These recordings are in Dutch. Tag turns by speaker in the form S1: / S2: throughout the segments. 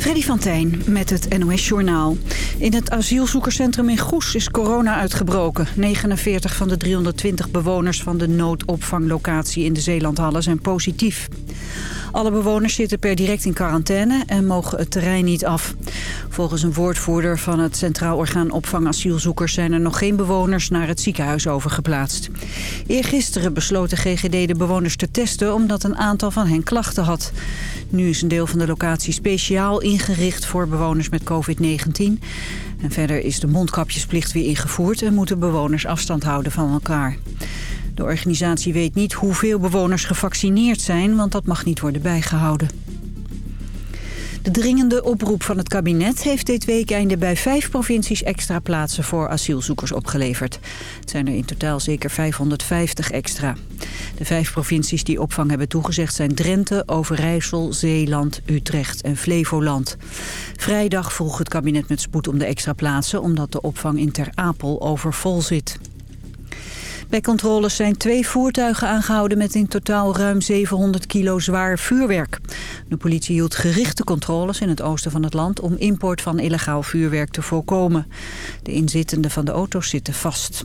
S1: Freddy van Tijn met het NOS Journaal. In het asielzoekerscentrum in Goes is corona uitgebroken. 49 van de 320 bewoners van de noodopvanglocatie in de Zeelandhallen zijn positief. Alle bewoners zitten per direct in quarantaine en mogen het terrein niet af. Volgens een woordvoerder van het Centraal Orgaan Opvang Asielzoekers... zijn er nog geen bewoners naar het ziekenhuis overgeplaatst. Eergisteren besloot de GGD de bewoners te testen... omdat een aantal van hen klachten had. Nu is een deel van de locatie speciaal ingericht voor bewoners met COVID-19. En verder is de mondkapjesplicht weer ingevoerd... en moeten bewoners afstand houden van elkaar. De organisatie weet niet hoeveel bewoners gevaccineerd zijn, want dat mag niet worden bijgehouden. De dringende oproep van het kabinet heeft dit weekende bij vijf provincies extra plaatsen voor asielzoekers opgeleverd. Het zijn er in totaal zeker 550 extra. De vijf provincies die opvang hebben toegezegd zijn Drenthe, Overijssel, Zeeland, Utrecht en Flevoland. Vrijdag vroeg het kabinet met spoed om de extra plaatsen omdat de opvang in Ter Apel overvol zit. Bij controles zijn twee voertuigen aangehouden met in totaal ruim 700 kilo zwaar vuurwerk. De politie hield gerichte controles in het oosten van het land om import van illegaal vuurwerk te voorkomen. De inzittenden van de auto's zitten vast.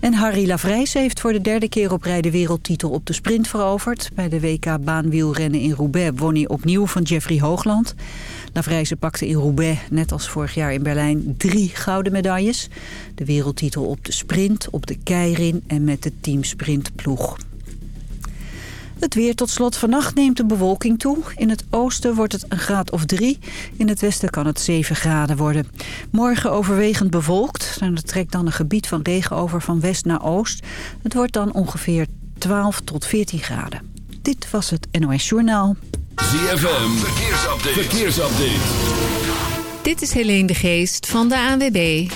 S1: En Harry Lavrijs heeft voor de derde keer op rij de wereldtitel op de sprint veroverd. Bij de WK baanwielrennen in Roubaix won hij opnieuw van Jeffrey Hoogland. Lavrijse pakte in Roubaix, net als vorig jaar in Berlijn, drie gouden medailles. De wereldtitel op de sprint, op de keirin en met de teamsprintploeg. Het weer tot slot. Vannacht neemt de bewolking toe. In het oosten wordt het een graad of drie. In het westen kan het 7 graden worden. Morgen overwegend bewolkt. En er trekt dan een gebied van regen over van west naar oost. Het wordt dan ongeveer 12 tot 14 graden. Dit was het NOS Journaal.
S2: ZFM, verkeersupdate. verkeersupdate.
S3: Dit is Helene de Geest van de ANWB.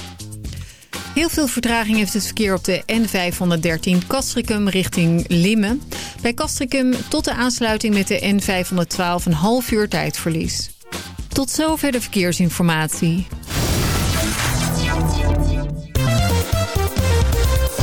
S3: Heel veel vertraging heeft het verkeer op de N513 Castricum richting Limmen. Bij Castricum tot de aansluiting met de N512 een half uur tijdverlies. Tot zover de verkeersinformatie.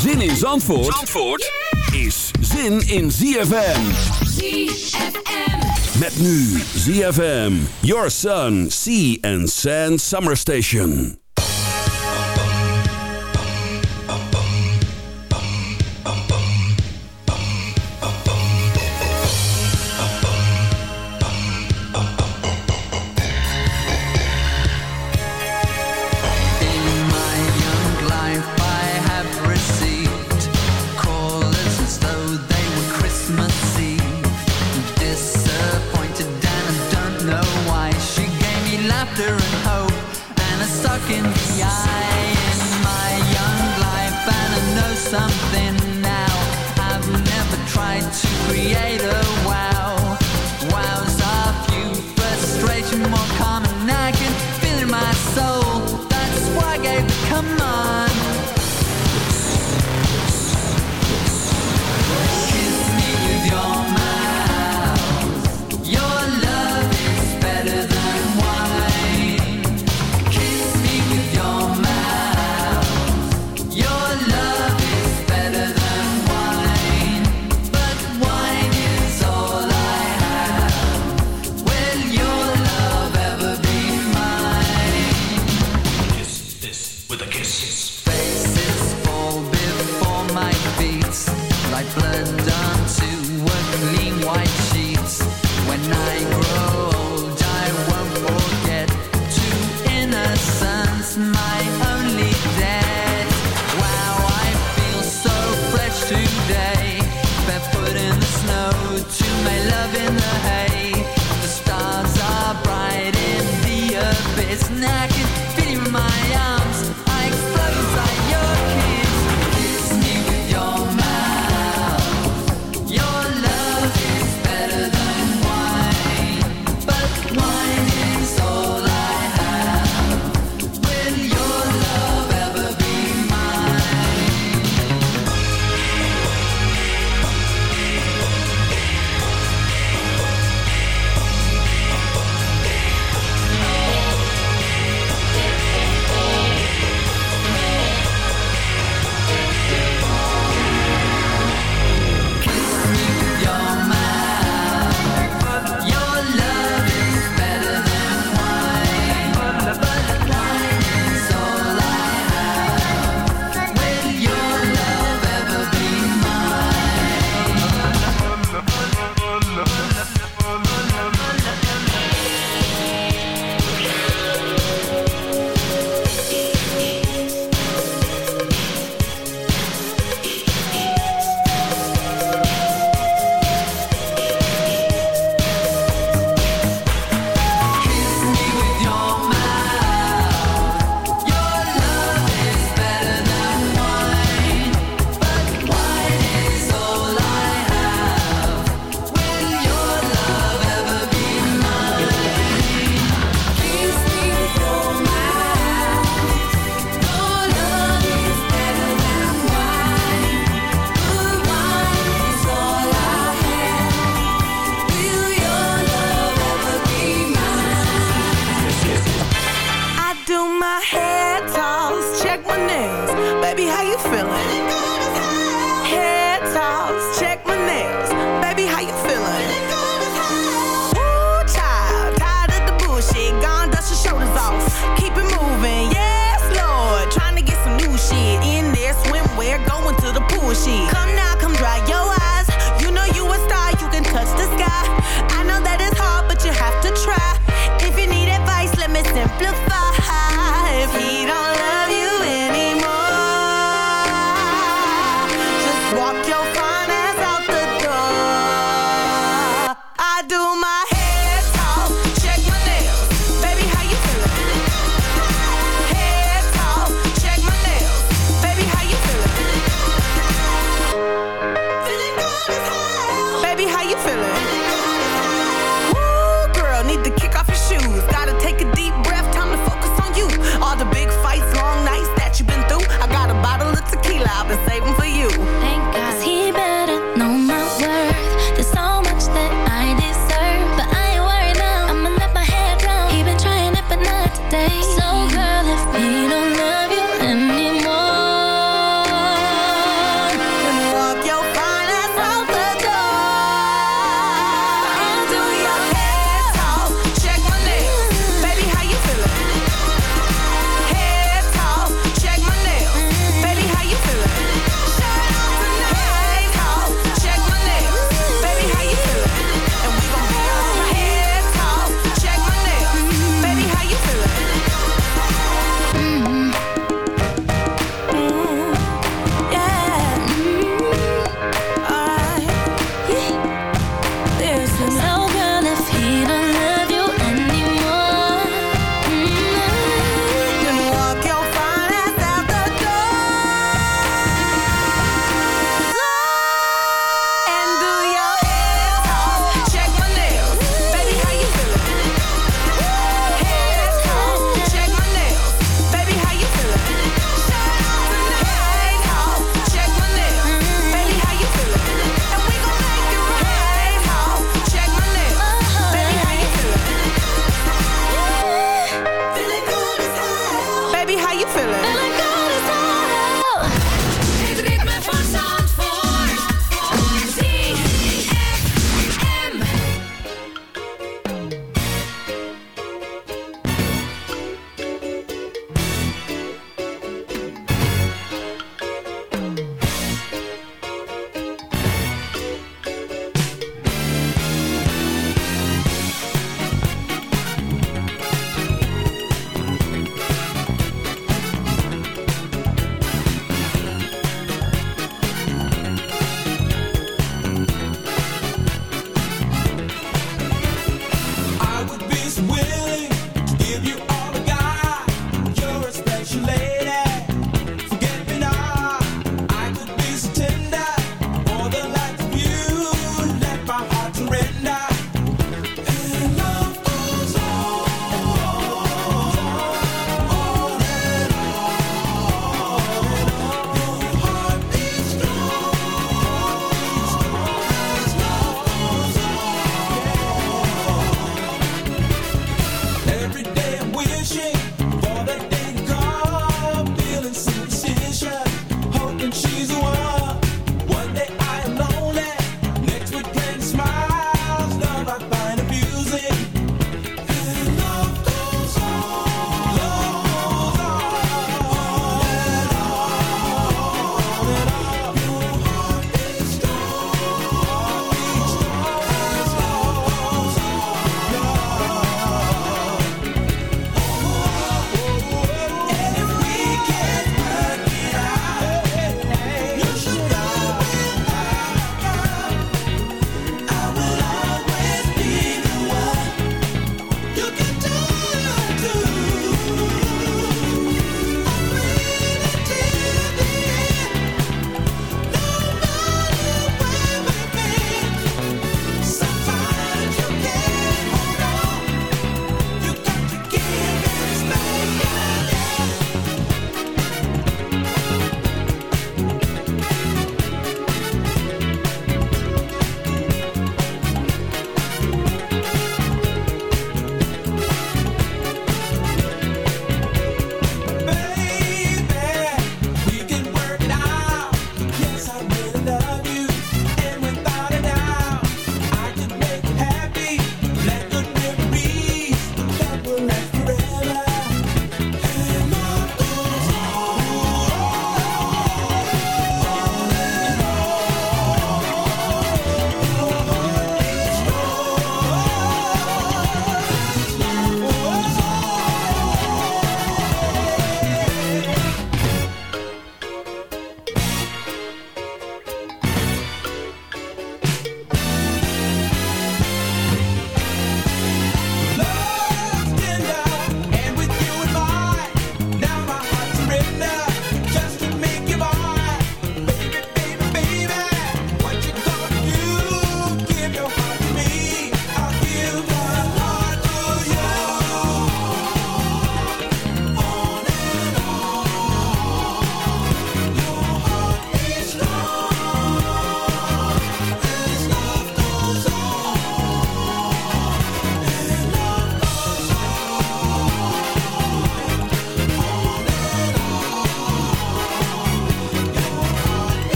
S2: Zin in Zandvoort, Zandvoort is zin in ZFM.
S4: ZFM.
S2: Met nu ZFM, Your Sun, Sea and Sand Summer Station.
S5: looking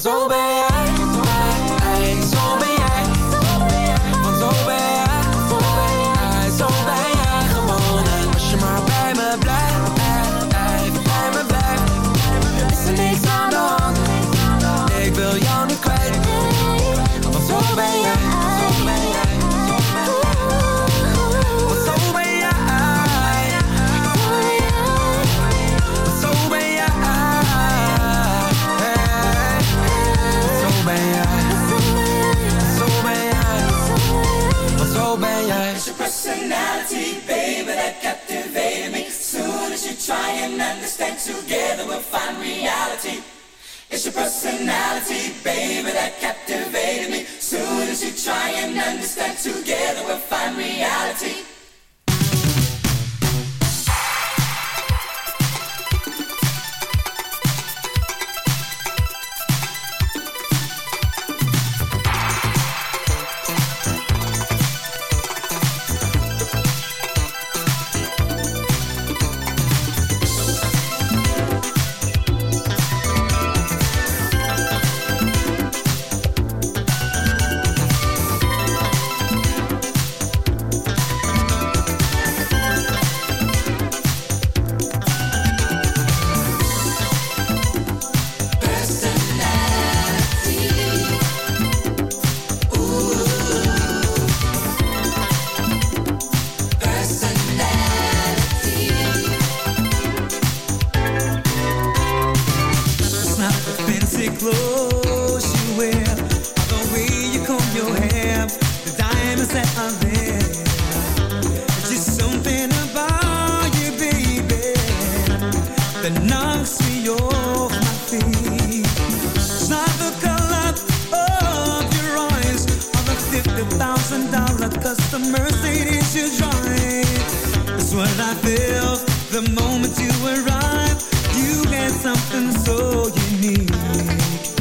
S6: veel.
S5: Want
S7: thousand dollar custom Mercedes you drive. That's what I feel the moment you arrive. You get something so unique.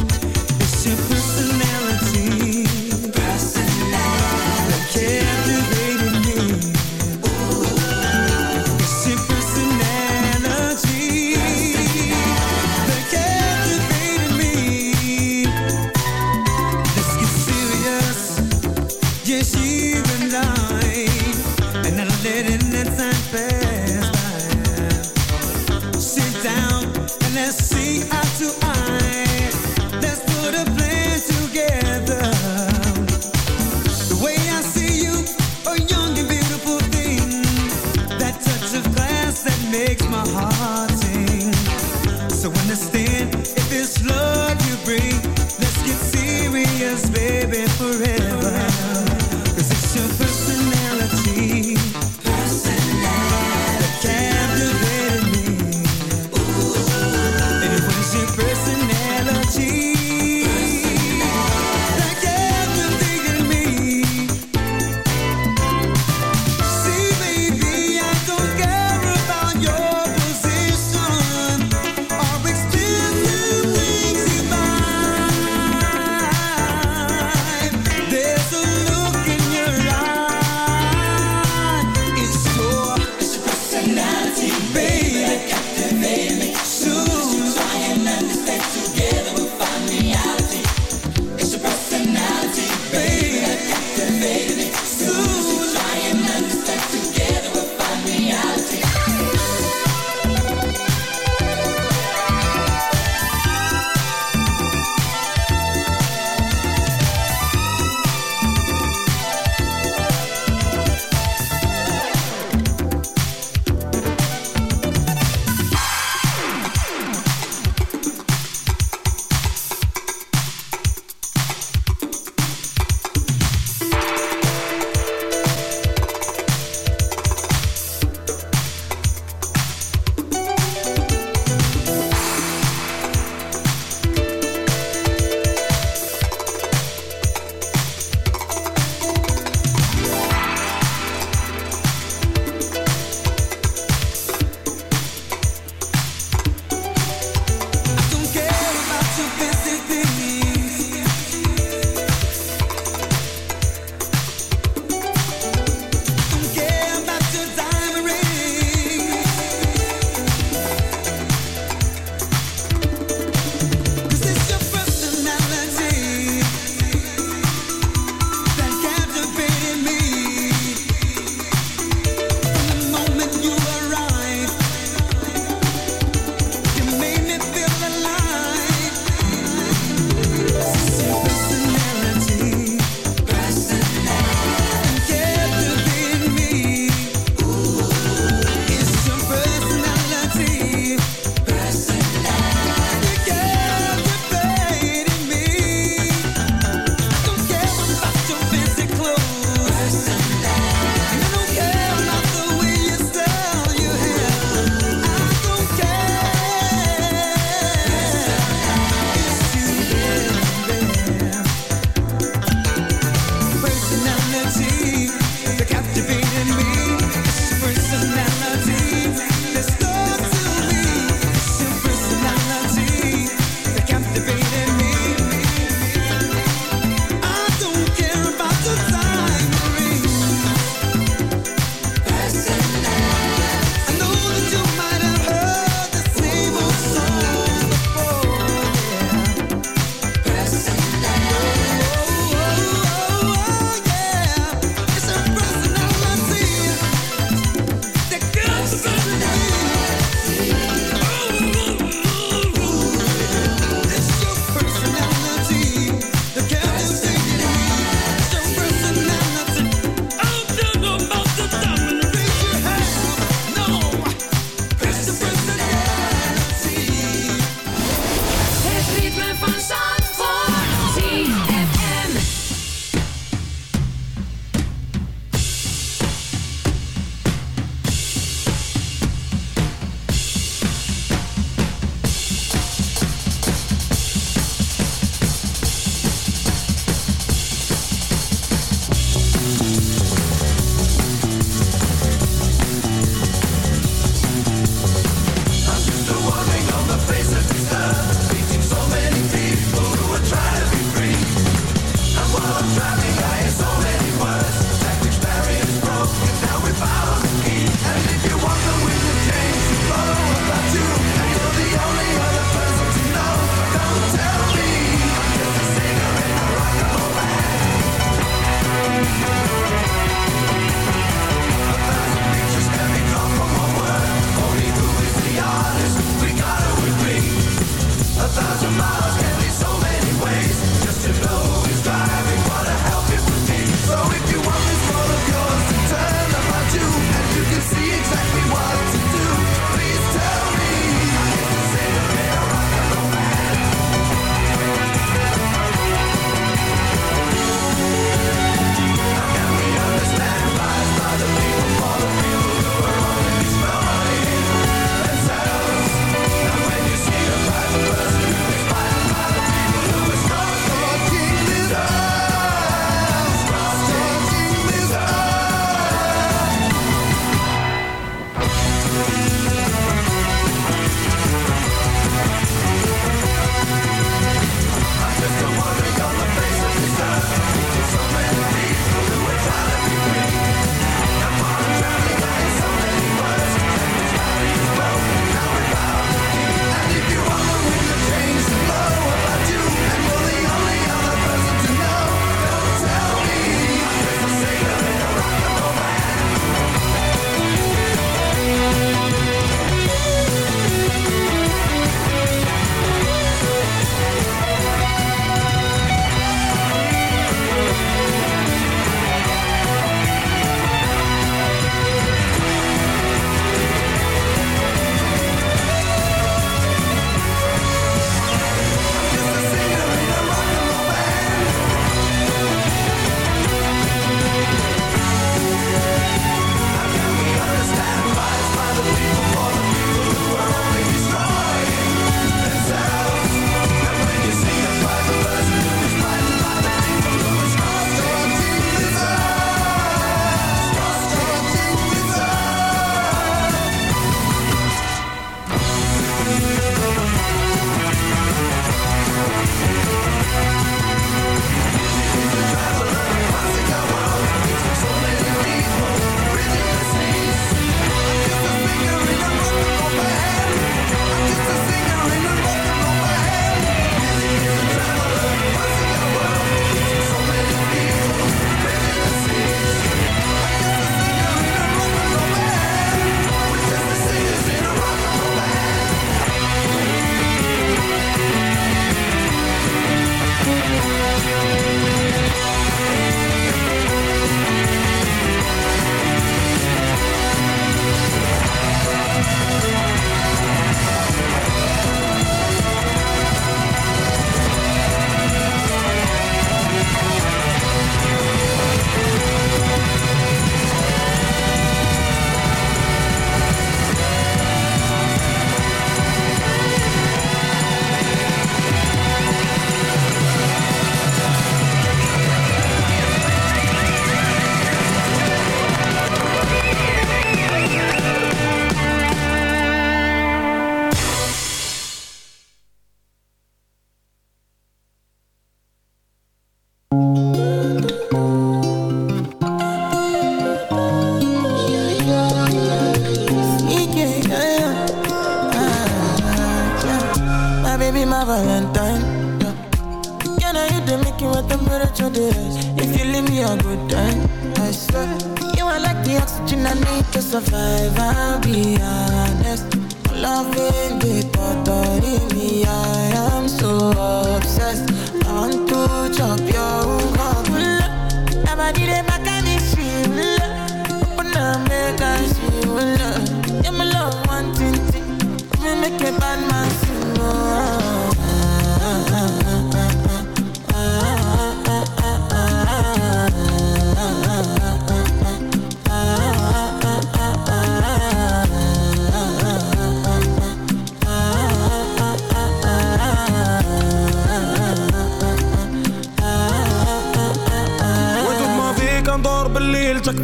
S8: vende tatarimia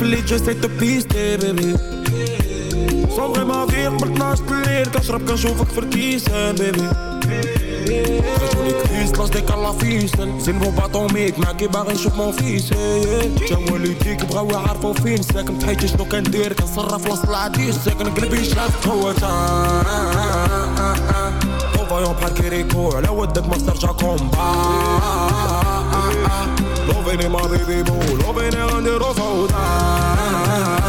S8: باللي جاي بيستي بيبي صوغي ما فيك قبل 12 الليل كنشرب كنشوفك في الكيسان بيبي خرجوني كريس لاش ديك الله فيسن زين بو باطوميك معاكي باغي نشوف مون فيس جا والديك بغاو يعرفو فين ساكن تحيتي شنو كندير كنصرف وسط العديس ساكن قلبي شاف قوة فايون بحال كيريكو على ودك ما ترجع كومبا Loving
S9: in my baby boo, loving it on the.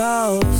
S9: Goes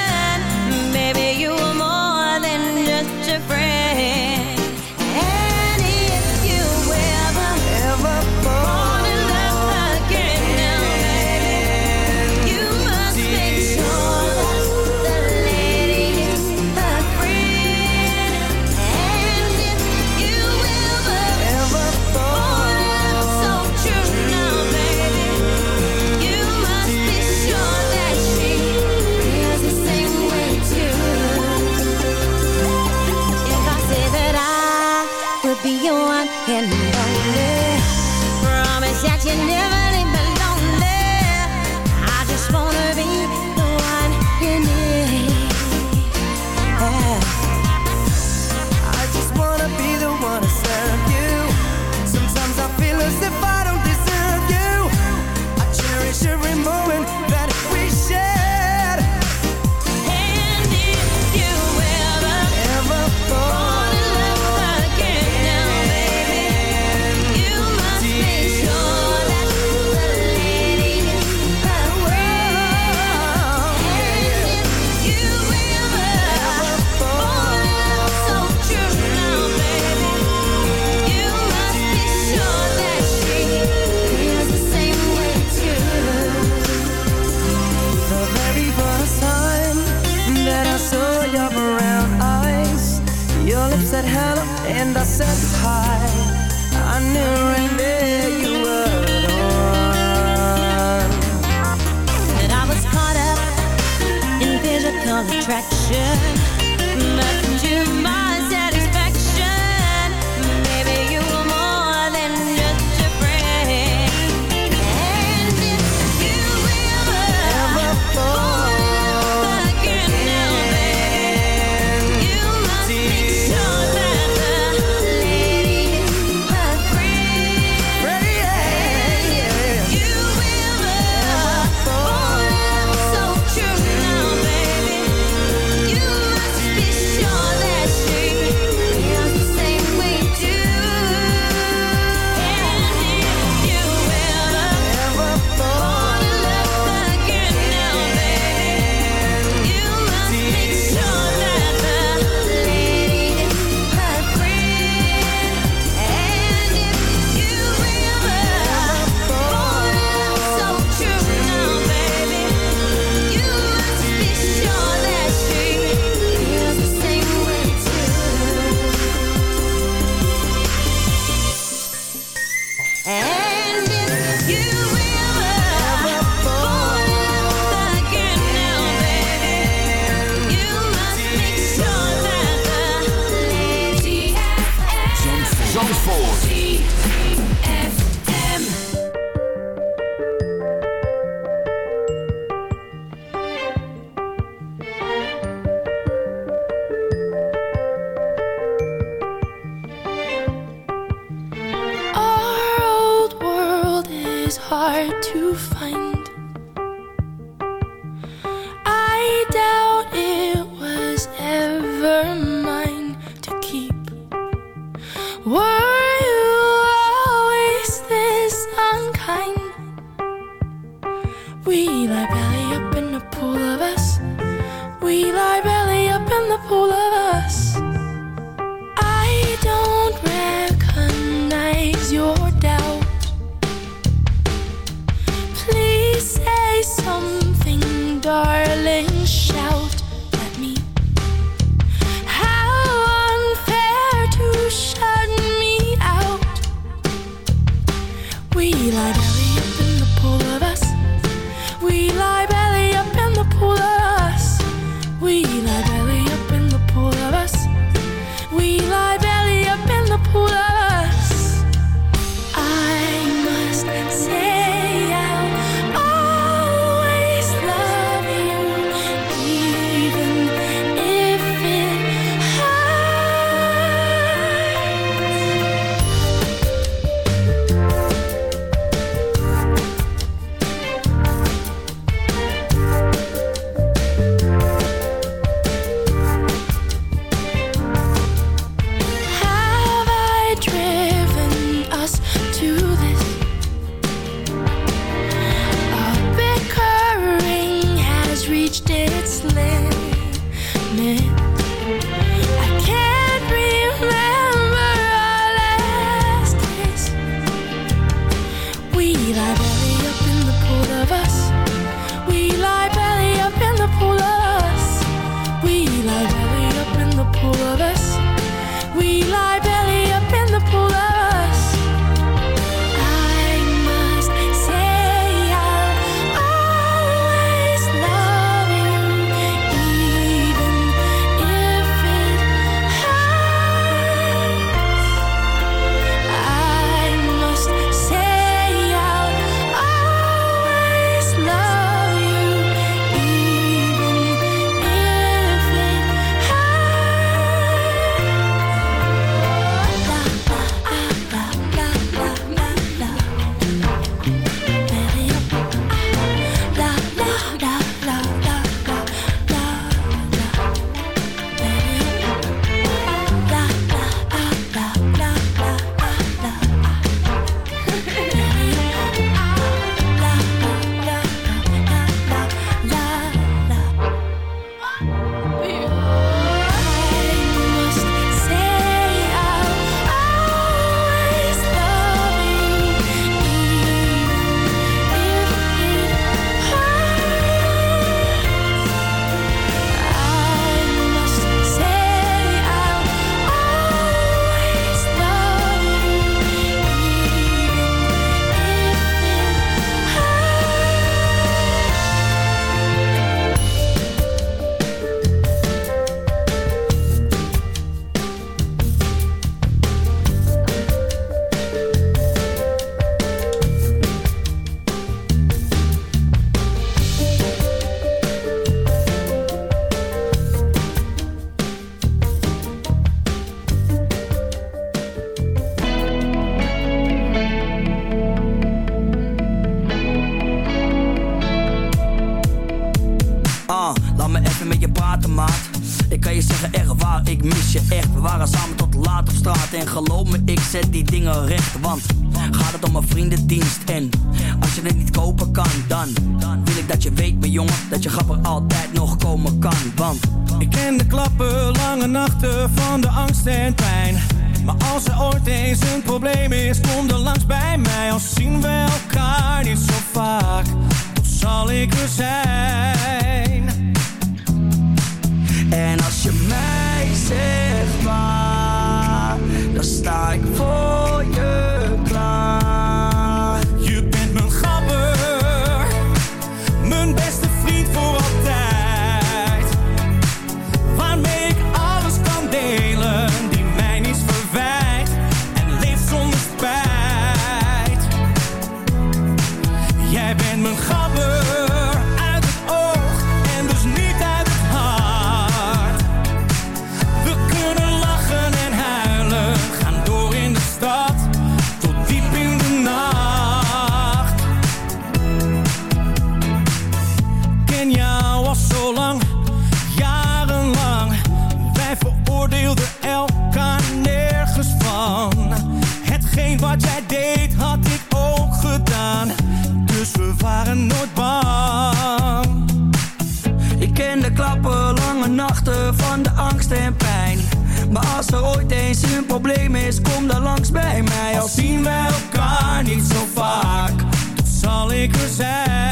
S10: probleem is, kom dan langs bij mij. Al zien we elkaar niet zo vaak, dat zal ik er zijn.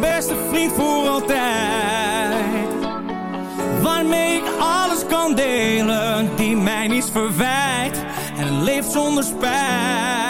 S10: mijn beste vriend voor altijd. Waarmee ik alles kan delen, die mij niet verwijt. En leeft zonder spijt.